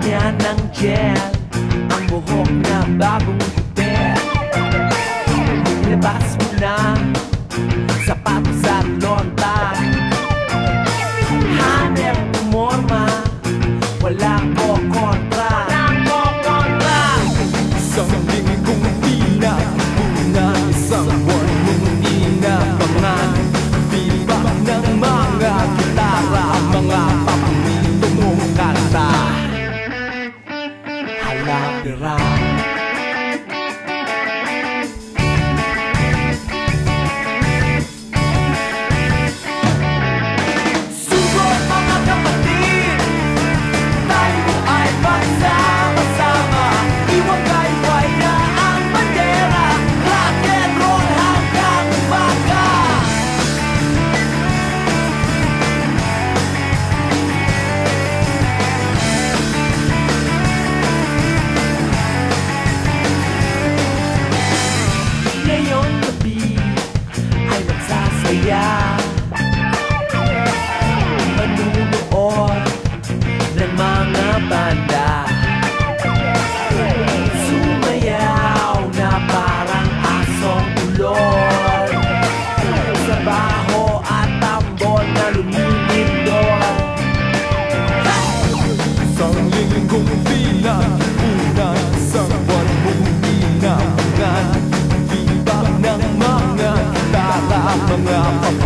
niya ng gel Ang buhok na bagong rock, rock. I'm